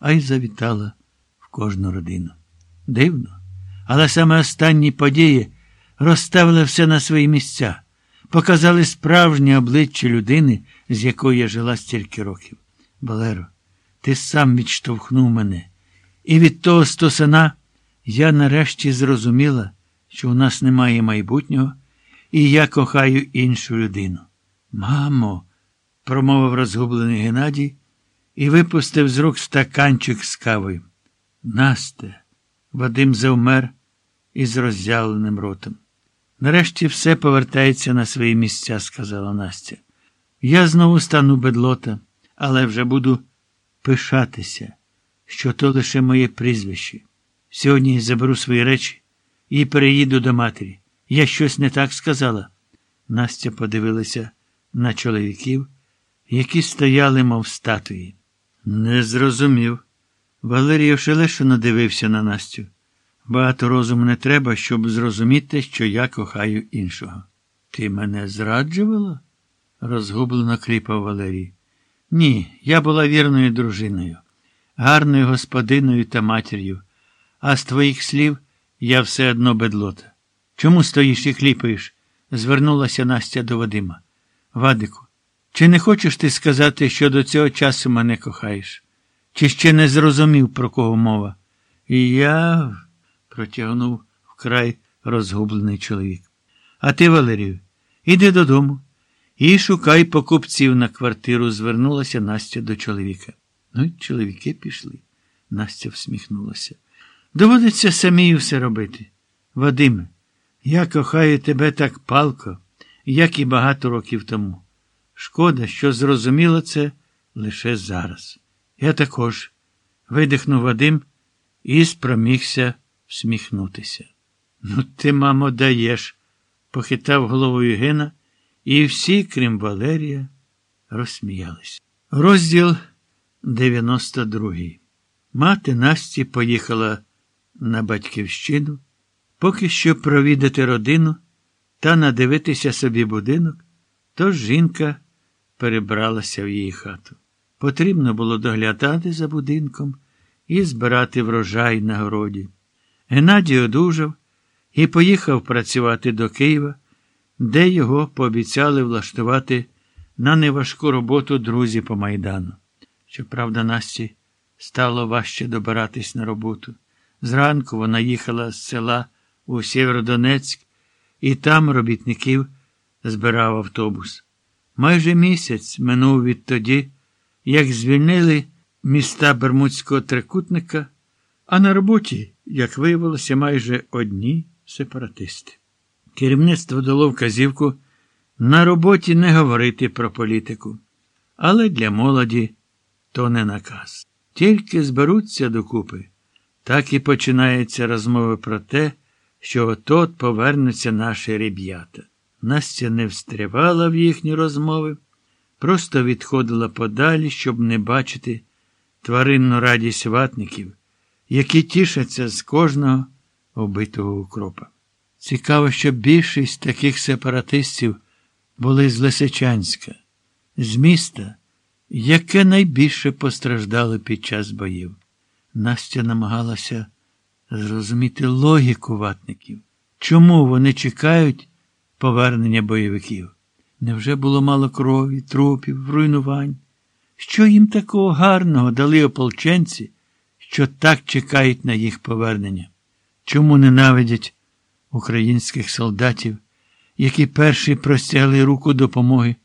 а й завітала в кожну родину. Дивно, але саме останні події розставили все на свої місця, показали справжнє обличчя людини, з якою я жила стільки років. Валеро, ти сам відштовхнув мене. І від того стосана я нарешті зрозуміла, що у нас немає майбутнього, і я кохаю іншу людину. Мамо, промовив розгублений Геннадій і випустив з рук стаканчик з кавою. Насте, Вадим завмер із роззявленим ротом. Нарешті все повертається на свої місця, сказала Настя. Я знову стану бедлота, але вже буду пишатися, що то лише моє прізвище. Сьогодні заберу свої речі і переїду до матері. Я щось не так сказала. Настя подивилася на чоловіків, які стояли, мов статуї. Не зрозумів. Валерій ошелешено дивився на Настю. Багато розуму не треба, щоб зрозуміти, що я кохаю іншого. Ти мене зраджувала? розгублено кліпав Валерій. Ні, я була вірною дружиною, гарною господиною та матір'ю, а з твоїх слів я все одно бедлота. Чому стоїш і кліпаєш? звернулася Настя до Вадима. Вадику, чи не хочеш ти сказати, що до цього часу мене кохаєш? Чи ще не зрозумів, про кого мова? І я протягнув вкрай розгублений чоловік. А ти, Валерію, іди додому і шукай покупців на квартиру, звернулася Настя до чоловіка. Ну й чоловіки пішли. Настя всміхнулася. Доводиться самій все робити. Вадиме, я кохаю тебе так палко, як і багато років тому. Шкода, що зрозуміло це лише зараз. Я також видихнув Вадим і спромігся всміхнутися. Ну, ти, мамо, даєш, похитав головою Гена, і всі, крім Валерія, розсміялись. Розділ 92. Мати Насті поїхала на батьківщину, поки що провідати родину та надивитися собі будинок, тож жінка перебралася в її хату. Потрібно було доглядати за будинком і збирати врожай на городі. Геннадій одужав і поїхав працювати до Києва, де його пообіцяли влаштувати на неважку роботу друзі по майдану. Щоправда, Насті стало важче добиратись на роботу. Зранку вона їхала з села у Сєвєродонецьк, і там робітників збирав автобус. Майже місяць минув відтоді, як звільнили міста Бермудського трикутника, а на роботі, як виявилося, майже одні сепаратисти. Керівництво дало вказівку на роботі не говорити про політику, але для молоді то не наказ. Тільки зберуться докупи, так і починається розмова про те, що отот повернуться наші ребята. Настя не встрявала в їхні розмови, просто відходила подалі, щоб не бачити тваринну радість ватників, які тішаться з кожного убитого укропа. Цікаво, що більшість таких сепаратистів були з Лисичанська, з міста, яке найбільше постраждало під час боїв. Настя намагалася зрозуміти логіку ватників, чому вони чекають повернення бойовиків. Невже було мало крові, трупів, руйнувань? Що їм такого гарного дали ополченці, що так чекають на їх повернення? Чому ненавидять українських солдатів, які перші простягли руку допомоги,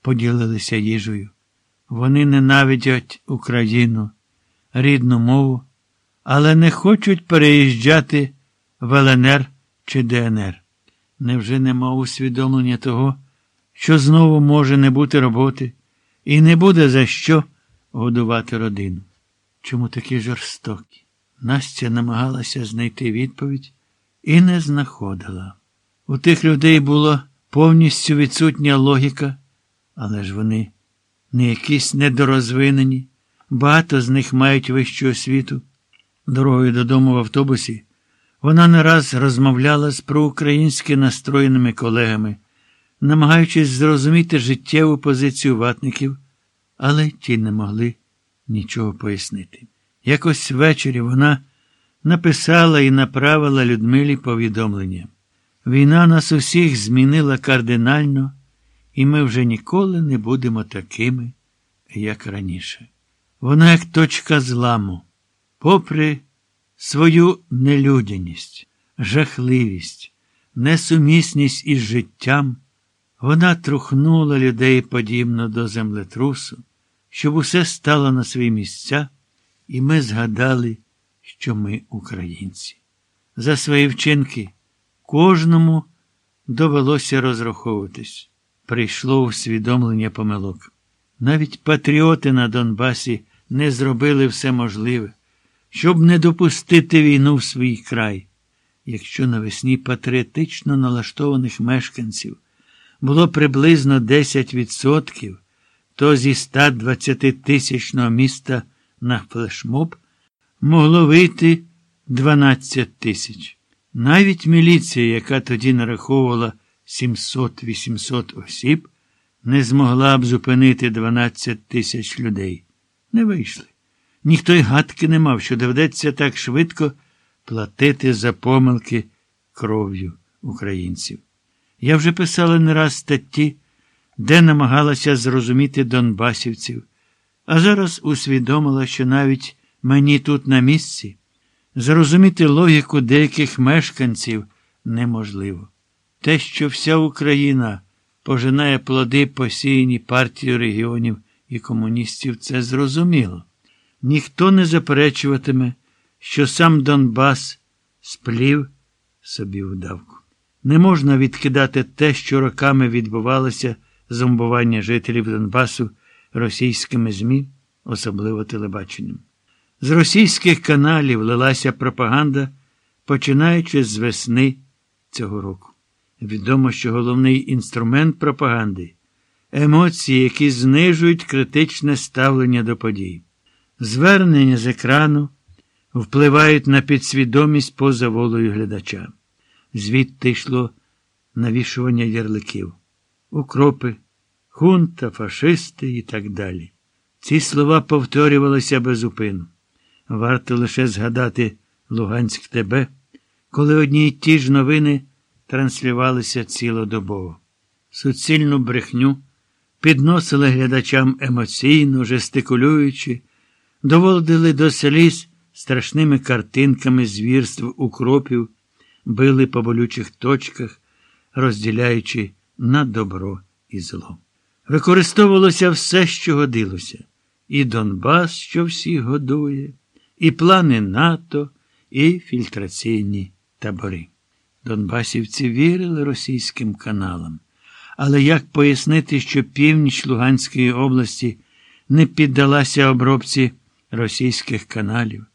поділилися їжею? Вони ненавидять Україну, рідну мову, але не хочуть переїжджати в ЛНР чи ДНР. Невже нема усвідомлення того, що знову може не бути роботи і не буде за що годувати родину? Чому такі жорстокі? Настя намагалася знайти відповідь і не знаходила. У тих людей була повністю відсутня логіка, але ж вони не якісь недорозвинені, багато з них мають вищу освіту. Дорогою додому в автобусі вона не раз розмовляла з проукраїнськи настроєними колегами, намагаючись зрозуміти життєву позицію ватників, але ті не могли нічого пояснити. Якось ввечері вона написала і направила Людмилі повідомлення. Війна нас усіх змінила кардинально, і ми вже ніколи не будемо такими, як раніше. Вона як точка зламу, попри свою нелюдяність, жахливість, несумісність із життям, вона трухнула людей подібно до землетрусу, щоб усе стало на свої місця, і ми згадали, що ми українці. За свої вчинки кожному довелося розраховуватись. Прийшло усвідомлення помилок. Навіть патріоти на Донбасі не зробили все можливе, щоб не допустити війну в свій край. Якщо навесні патріотично налаштованих мешканців було приблизно 10%, то зі 120 тисячного міста на флешмоб могло вийти 12 тисяч. Навіть міліція, яка тоді нараховувала 700-800 осіб, не змогла б зупинити 12 тисяч людей. Не вийшли. Ніхто й гадки не мав, що доведеться так швидко платити за помилки кров'ю українців. Я вже писала не раз статті, де намагалася зрозуміти донбасівців, а зараз усвідомила, що навіть мені тут на місці зрозуміти логіку деяких мешканців неможливо. Те, що вся Україна пожинає плоди посіяні партією регіонів і комуністів, це зрозуміло. Ніхто не заперечуватиме, що сам Донбас сплів собі вдавку. Не можна відкидати те, що роками відбувалося зомбування жителів Донбасу російськими ЗМІ, особливо телебаченням. З російських каналів лилася пропаганда, починаючи з весни цього року. Відомо, що головний інструмент пропаганди емоції, які знижують критичне ставлення до подій. Звернення з екрану впливають на підсвідомість поза волею глядача. Звідти йшло навішування ярликів, укропи, хунта, фашисти і так далі. Ці слова повторювалися без безупину. Варто лише згадати Луганськ тебе, коли одні й ті ж новини транслювалися цілодобово. Суцільну брехню підносили глядачам емоційно, жестикулюючи, доводили до сліз страшними картинками звірств укропів, били по болючих точках, розділяючи на добро і зло. Використовувалося все, що годилося, і Донбас, що всіх годує, і плани НАТО, і фільтраційні табори. Донбасівці вірили російським каналам. Але як пояснити, що північ Луганської області не піддалася обробці російських каналів?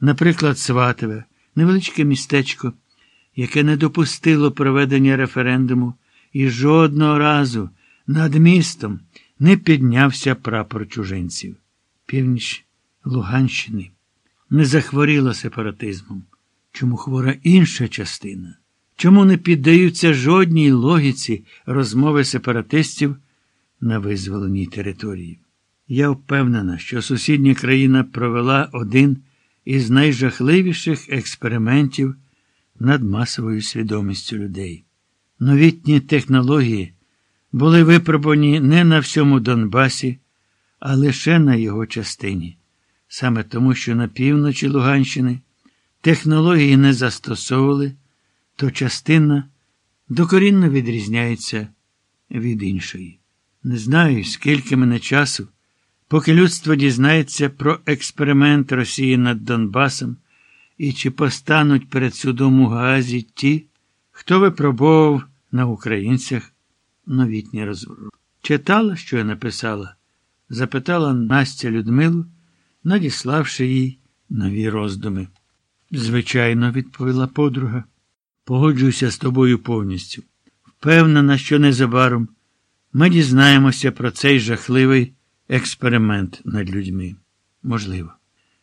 Наприклад, Сватове, невеличке містечко, яке не допустило проведення референдуму, і жодного разу над містом не піднявся прапор чужинців. Північ Луганщини не захворіла сепаратизмом. Чому хвора інша частина? Чому не піддаються жодній логіці розмови сепаратистів на визволеній території? Я впевнена, що сусідня країна провела один із найжахливіших експериментів над масовою свідомістю людей. Новітні технології були випробувані не на всьому Донбасі, а лише на його частині. Саме тому, що на півночі Луганщини технології не застосовували то частина докорінно відрізняється від іншої. Не знаю, скільки мене часу, поки людство дізнається про експеримент Росії над Донбасом і чи постануть перед судом у Гаазі ті, хто випробовував на українцях новітні розворот. Читала, що я написала? запитала Настя Людмилу, надіславши їй нові роздуми. Звичайно, відповіла подруга. Погоджуюся з тобою повністю. Впевнена, що незабаром ми дізнаємося про цей жахливий експеримент над людьми. Можливо.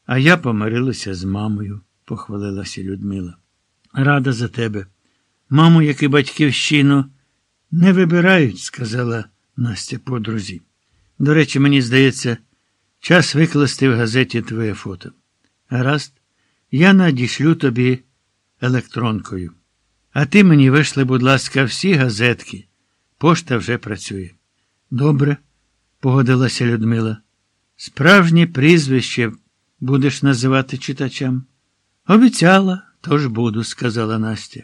А я помирилася з мамою, похвалилася Людмила. Рада за тебе. Маму, як і батьківщину, не вибирають, сказала Настя подрузі. До речі, мені здається, час викласти в газеті твоє фото. Гаразд, я надішлю тобі електронкою. А ти мені вийшли, будь ласка, всі газетки. Пошта вже працює. Добре, погодилася Людмила. Справжнє прізвище будеш називати читачам? Обіцяла, тож буду, сказала Настя.